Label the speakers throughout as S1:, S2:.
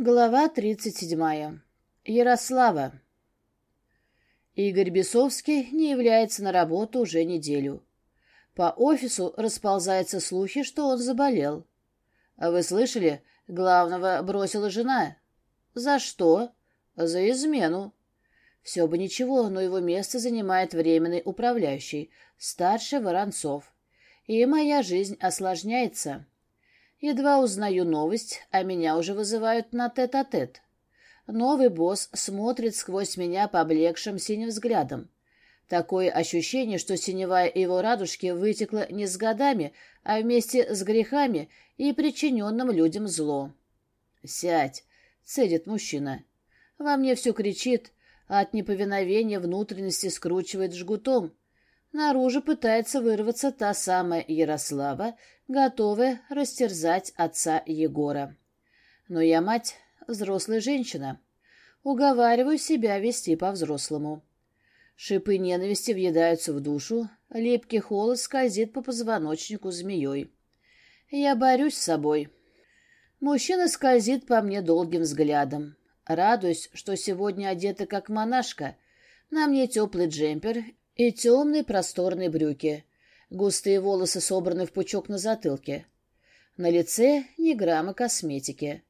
S1: Глава 37. Ярослава. Игорь Бесовский не является на работу уже неделю. По офису расползаются слухи, что он заболел. А вы слышали, главного бросила жена? За что? За измену. Все бы ничего, но его место занимает временный управляющий, старший Воронцов. И моя жизнь осложняется. Едва узнаю новость, а меня уже вызывают на тет-а-тет. -тет. Новый босс смотрит сквозь меня поблекшим синим взглядом. Такое ощущение, что синевая его радужки вытекла не с годами, а вместе с грехами и причиненным людям зло. «Сядь!» — цедит мужчина. Во мне все кричит, а от неповиновения внутренности скручивает жгутом. Наружу пытается вырваться та самая Ярослава, готовая растерзать отца Егора. Но я мать, взрослая женщина. Уговариваю себя вести по-взрослому. Шипы ненависти въедаются в душу, липкий холод скользит по позвоночнику змеей. Я борюсь с собой. Мужчина скользит по мне долгим взглядом. Радуюсь, что сегодня одета как монашка. На мне теплый джемпер и темные просторные брюки. Густые волосы собраны в пучок на затылке. На лице ни грамма косметики.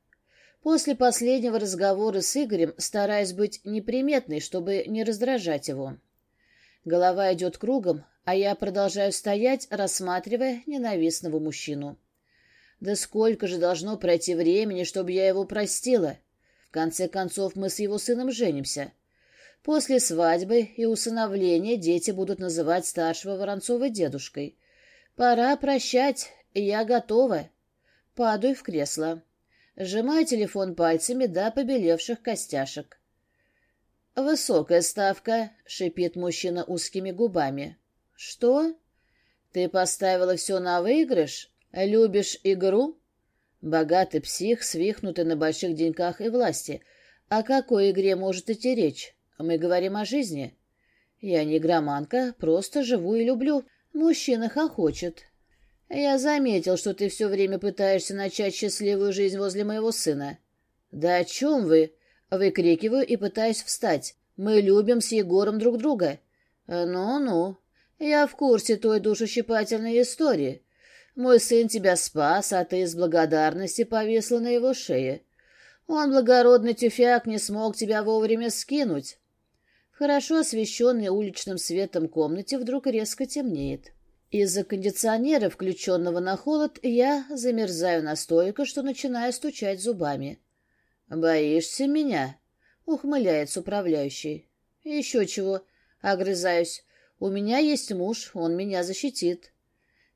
S1: После последнего разговора с Игорем стараюсь быть неприметной, чтобы не раздражать его. Голова идет кругом, а я продолжаю стоять, рассматривая ненавистного мужчину. Да сколько же должно пройти времени, чтобы я его простила? В конце концов, мы с его сыном женимся. После свадьбы и усыновления дети будут называть старшего Воронцова дедушкой. Пора прощать, я готова. Падаю в кресло. Сжимаю телефон пальцами до побелевших костяшек. «Высокая ставка», — шипит мужчина узкими губами. «Что? Ты поставила все на выигрыш? Любишь игру?» Богатый псих, свихнутый на больших деньгах и власти. О какой игре может идти речь? Мы говорим о жизни. Я не громанка, просто живу и люблю. Мужчина хохочет. Я заметил, что ты все время пытаешься начать счастливую жизнь возле моего сына. Да о чем вы? Выкрикиваю и пытаюсь встать. Мы любим с Егором друг друга. Ну-ну. Я в курсе той душещипательной истории. Мой сын тебя спас, а ты из благодарности повисла на его шее. Он, благородный тюфяк, не смог тебя вовремя скинуть хорошо освещенной уличным светом комнате вдруг резко темнеет. Из-за кондиционера, включенного на холод, я замерзаю настолько, что начинаю стучать зубами. «Боишься меня?» — ухмыляется управляющий. «Еще чего?» — огрызаюсь. «У меня есть муж, он меня защитит».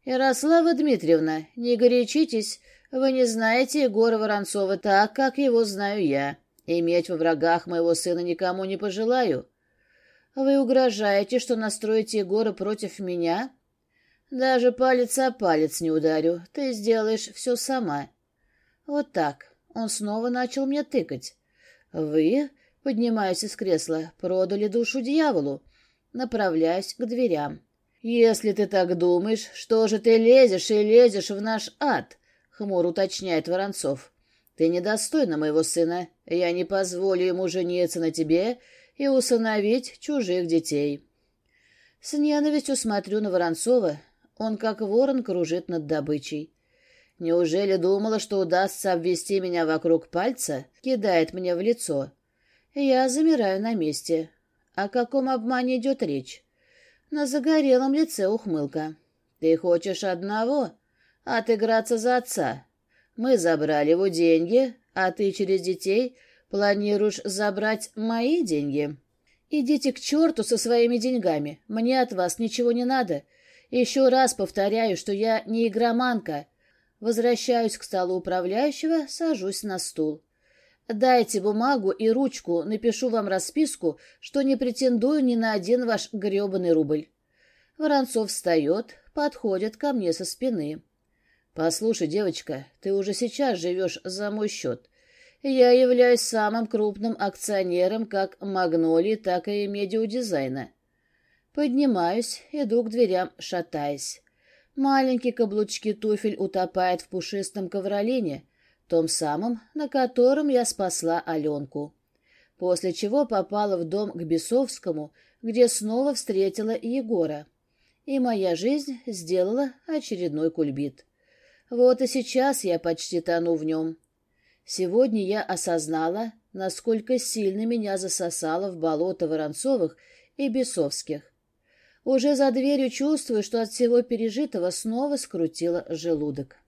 S1: «Ярослава Дмитриевна, не горячитесь, вы не знаете Егора Воронцова так, как его знаю я. Иметь во врагах моего сына никому не пожелаю. Вы угрожаете, что настроите Егора против меня? Даже палец о палец не ударю. Ты сделаешь все сама. Вот так. Он снова начал мне тыкать. Вы, поднимаюсь из кресла, продали душу дьяволу. Направляюсь к дверям. «Если ты так думаешь, что же ты лезешь и лезешь в наш ад?» — хмур уточняет Воронцов. «Ты недостойна моего сына. Я не позволю ему жениться на тебе и усыновить чужих детей. С ненавистью смотрю на Воронцова, он как ворон кружит над добычей. Неужели думала, что удастся обвести меня вокруг пальца? Кидает мне в лицо. Я замираю на месте. О каком обмане идет речь? На загорелом лице ухмылка. Ты хочешь одного? Отыграться за отца. Мы забрали его деньги, а ты через детей Планируешь забрать мои деньги? Идите к черту со своими деньгами. Мне от вас ничего не надо. Еще раз повторяю, что я не игроманка. Возвращаюсь к столу управляющего, сажусь на стул. Дайте бумагу и ручку, напишу вам расписку, что не претендую ни на один ваш гребаный рубль. Воронцов встает, подходит ко мне со спины. «Послушай, девочка, ты уже сейчас живешь за мой счет я являюсь самым крупным акционером как Магнолии, так и Медиадизайна. Поднимаюсь, иду к дверям, шатаясь. Маленькие каблучки туфель утопают в пушистом ковролине. том самом, на котором я спасла Аленку, после чего попала в дом к Бесовскому, где снова встретила Егора. И моя жизнь сделала очередной кульбит. Вот и сейчас я почти тону в нем. Сегодня я осознала, насколько сильно меня засосало в болото Воронцовых и Бесовских. Уже за дверью чувствую, что от всего пережитого снова скрутило желудок.